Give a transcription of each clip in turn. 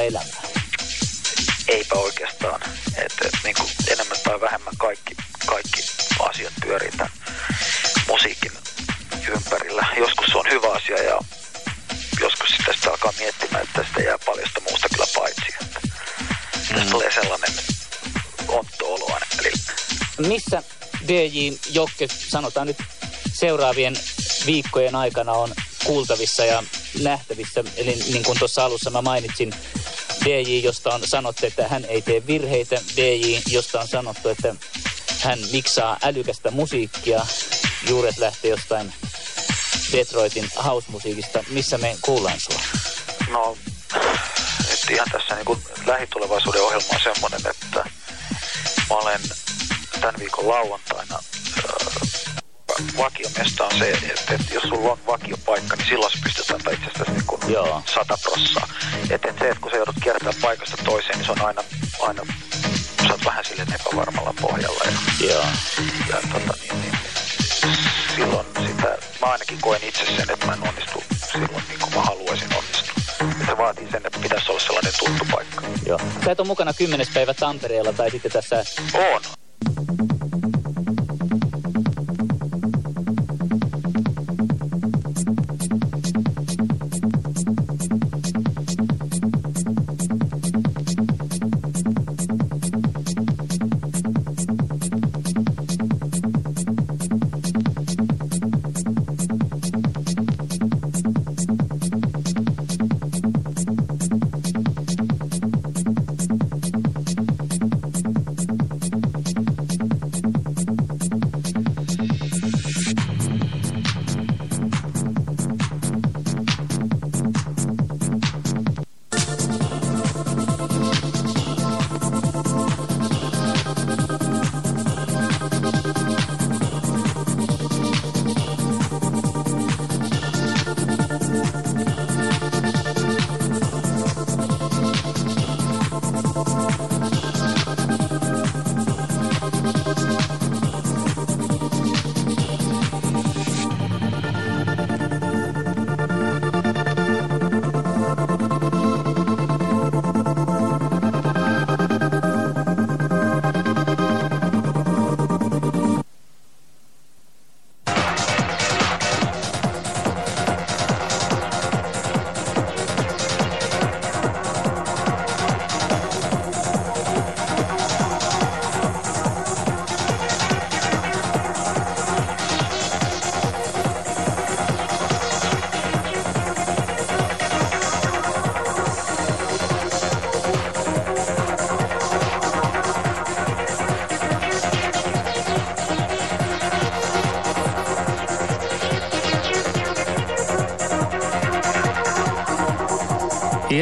elämää. Eipä oikeastaan. Et, et, niin kuin enemmän tai vähemmän kaikki, kaikki asiat pyörii tämän musiikin ympärillä. Joskus se on hyvä asia ja joskus sitten sitä alkaa miettimään, että tästä jää paljosta muusta kyllä paitsi. Että tästä tulee sellainen ontto olo aina välillä. Missä DJ Jokke, sanotaan nyt seuraavien viikkojen aikana on kuultavissa ja nähtävissä. Eli niin kuin tuossa alussa mä mainitsin, DJ, josta on sanottu, että hän ei tee virheitä. DJ, josta on sanottu, että hän miksaa älykästä musiikkia. Juuret lähtee jostain Detroitin house-musiikista. Missä me kuullaan sua? No, nyt ihan tässä niin lähitulevaisuuden ohjelma on semmoinen, että mä olen tämän viikon lauantaina äh, vakiomesta on se, että, että jos sulla on vakiopaikka, niin silloin sä pystyt antaa itsestäsi niin kuin Joo. sata prossaa. Että et se, että kun sä joudut kiertämään paikasta toiseen, niin se on aina, aina sä oot vähän silleen epävarmalla pohjalla. Ja, Joo. ja tota, niin, niin, silloin sitä, mä ainakin koen itse sen, että mä en onnistu silloin niin kuin mä haluaisin onnistua. Se vaatii sen, että pitäisi olla sellainen tuttu paikka. Joo. Sä et ole mukana 10. päivä Tampereella tai sitten tässä On.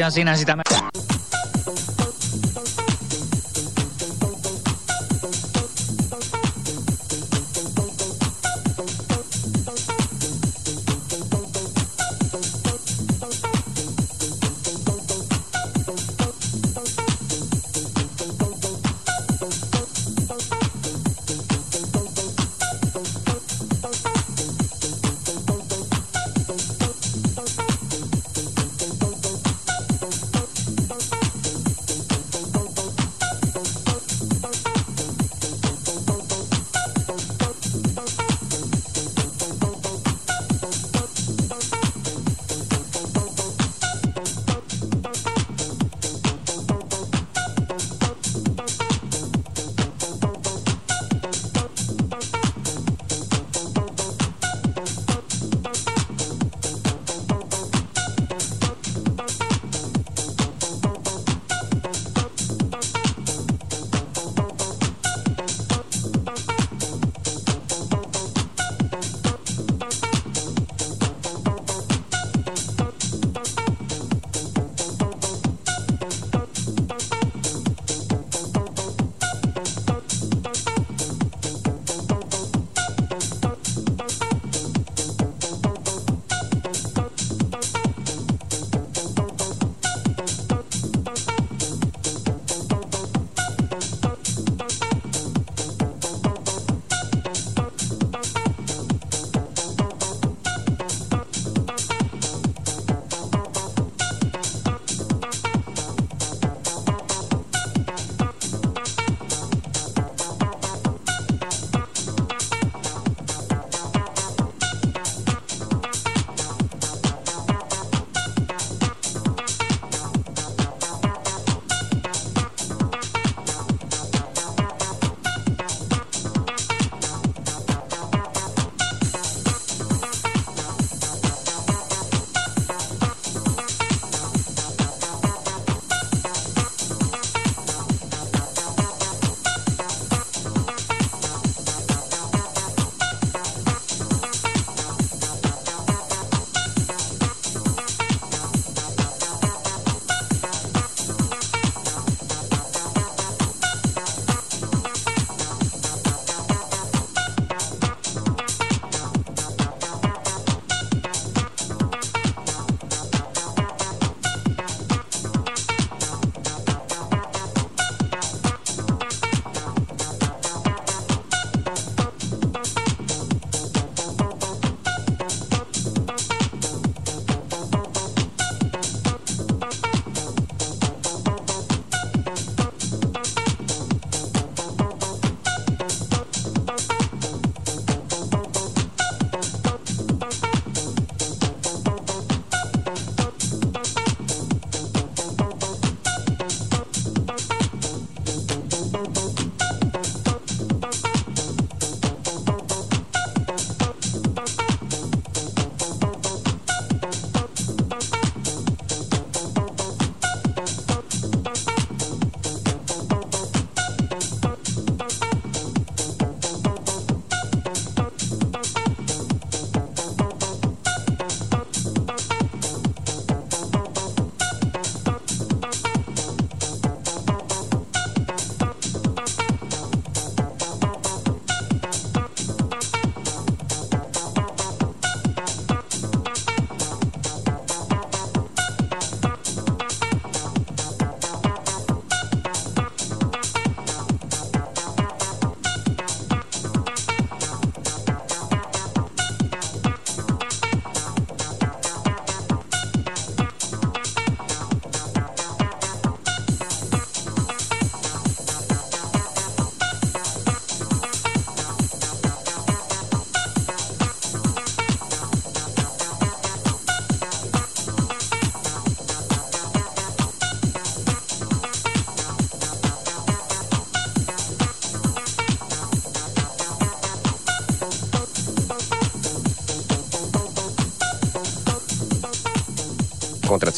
Ja sinä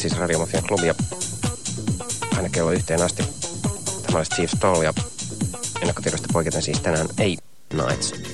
siis Radiomafian klubia aina kello yhteen asti. Tämä on Steve Stoll ja ennakkotiedosta poiketen siis tänään ei Nights.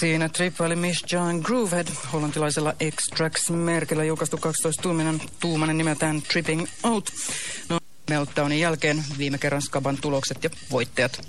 Siinä trippaili Miss John Groovehead hollantilaisella X-Tracks-merkillä julkaistu 12-tuumainen tuumainen nimeltään Tripping Out. No, Meltdownin jälkeen viime kerran Skaban tulokset ja voittajat.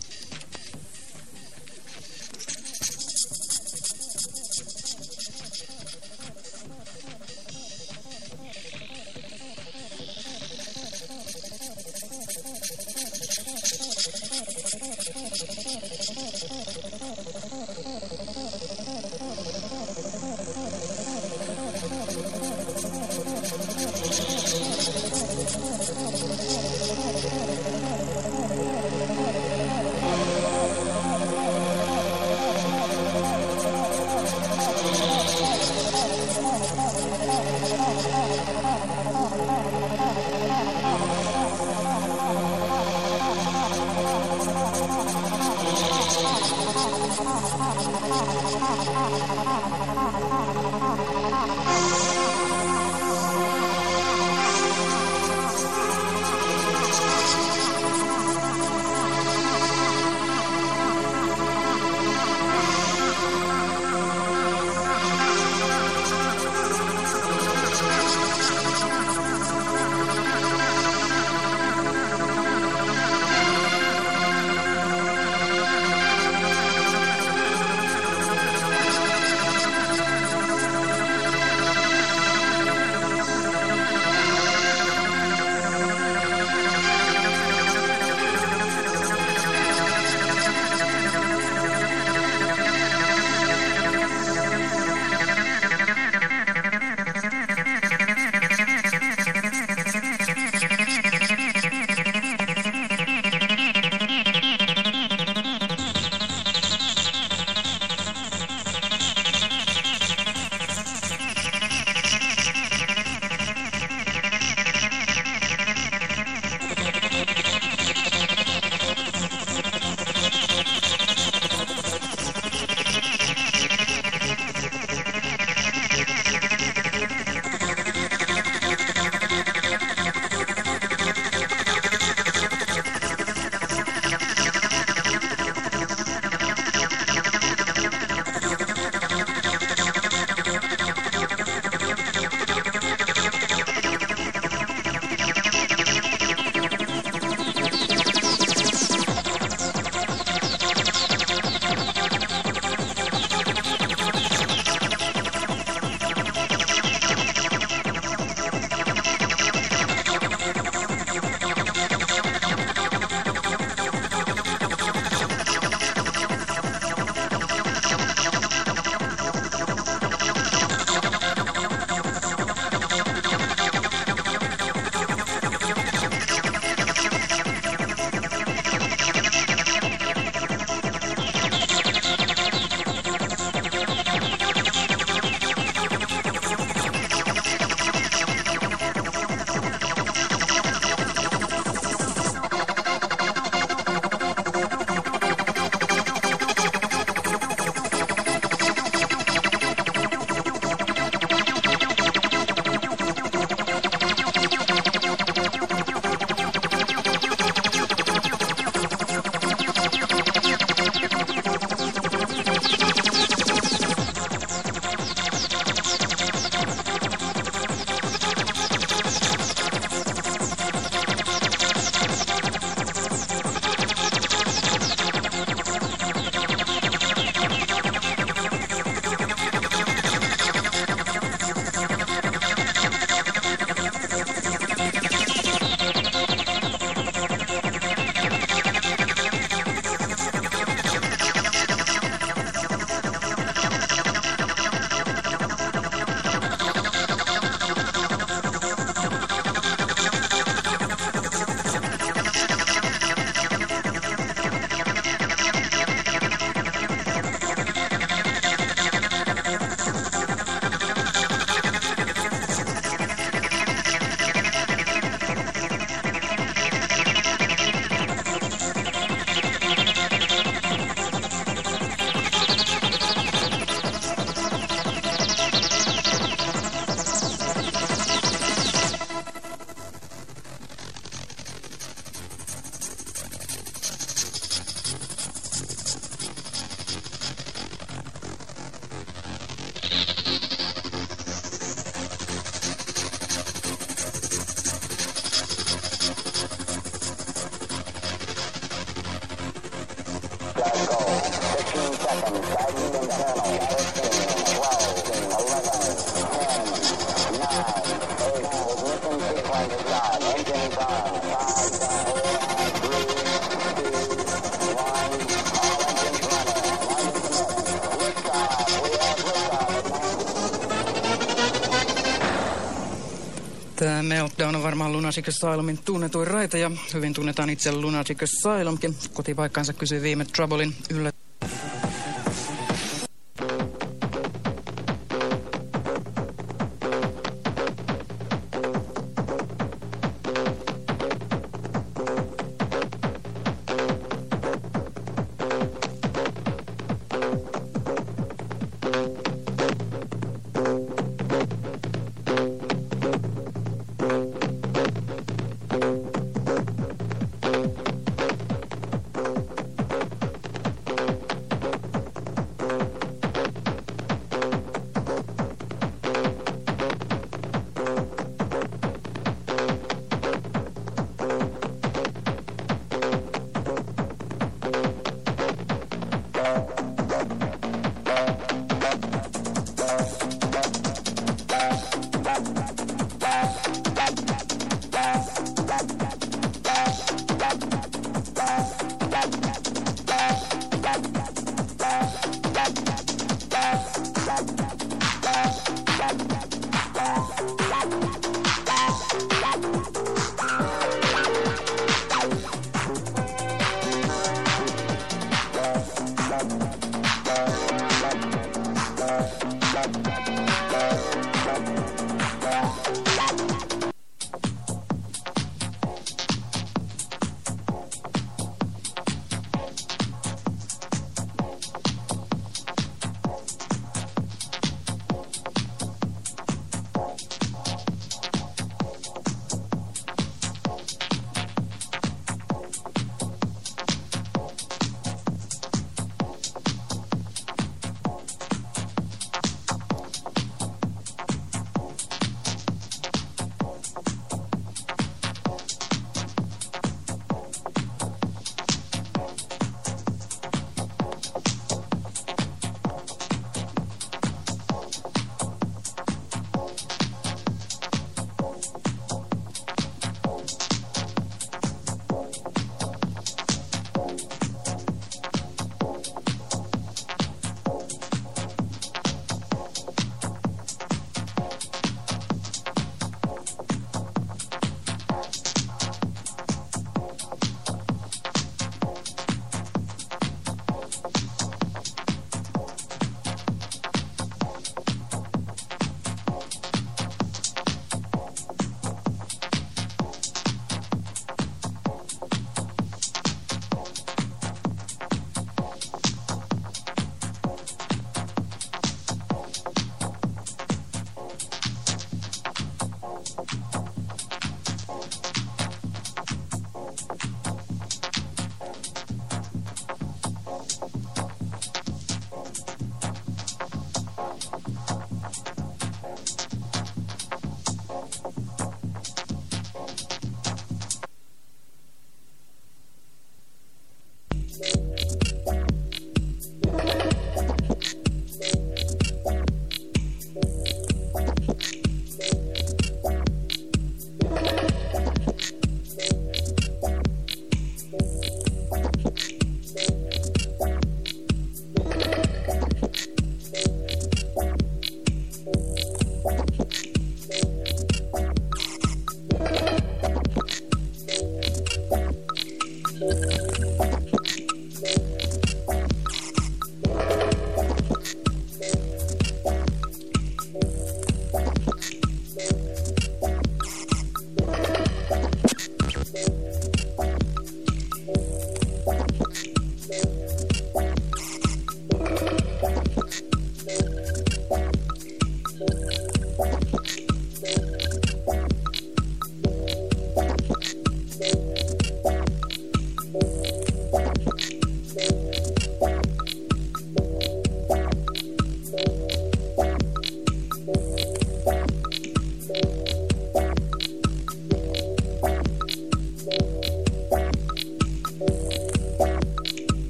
Lunatic Asylumin tunnetuin raita ja hyvin tunnetaan itse Lunatic Asylumkin. Kotipaikkansa kysyi viime Troublein yllä.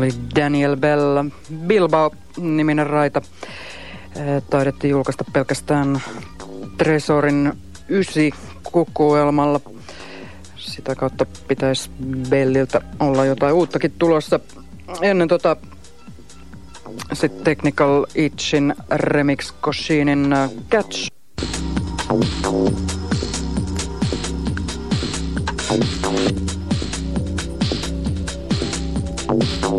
Oli Daniel Bell Bilbao-niminen raita. Taidettiin julkaista pelkästään Tresorin ysi kokoelmalla. Sitä kautta pitäisi Belliltä olla jotain uuttakin tulossa. Ennen tota sitten Technical Itchin remix Koshinin äh, Catch.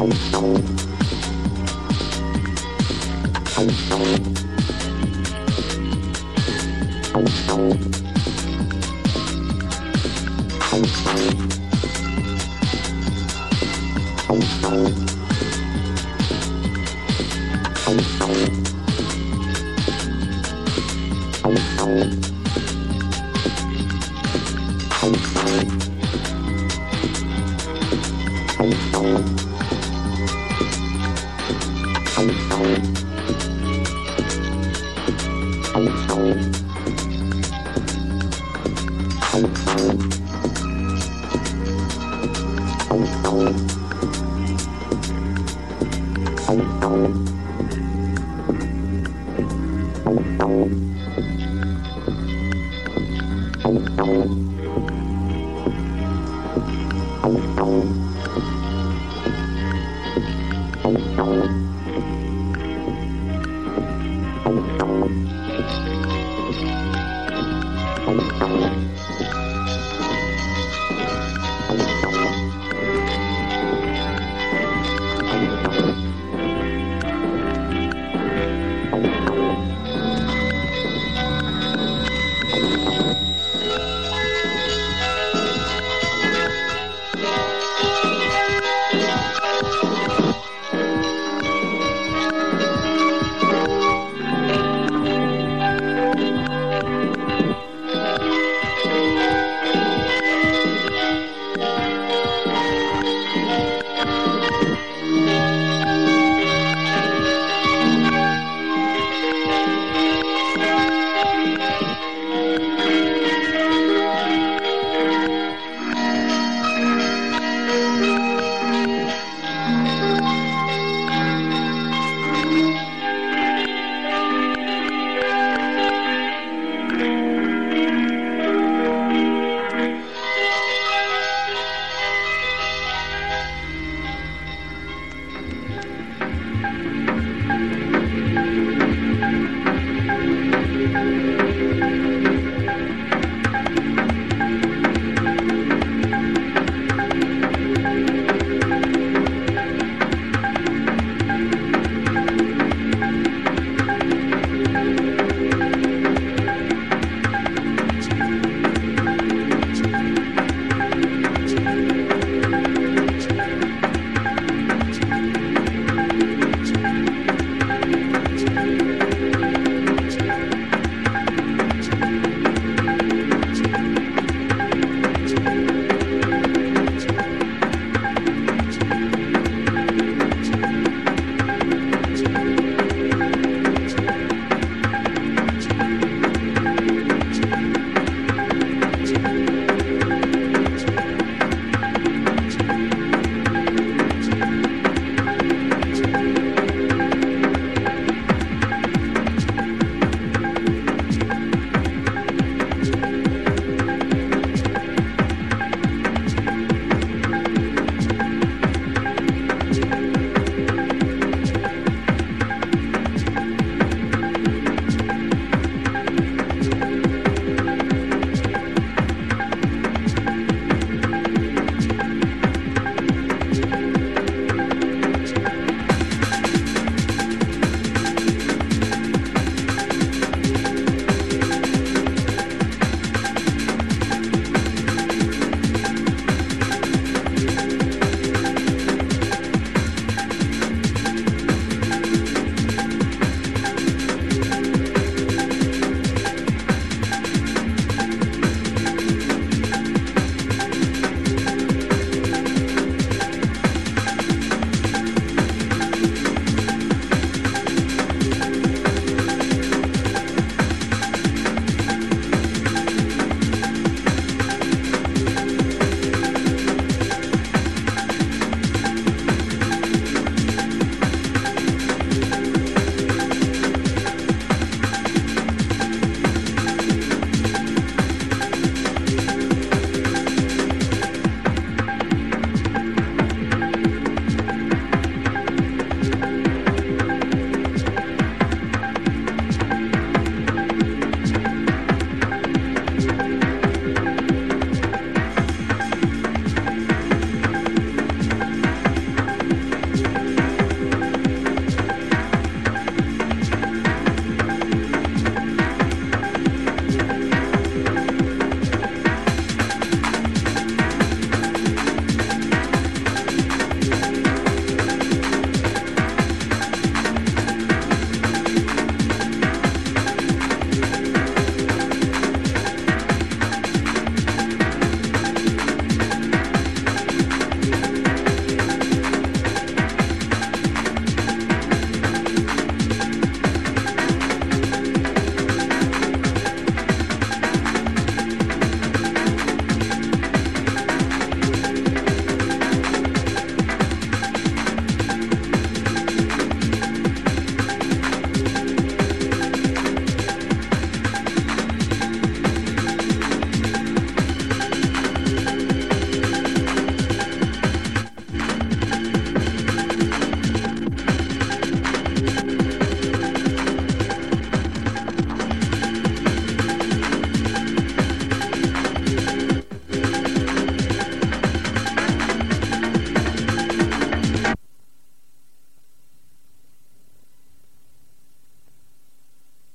Thank you.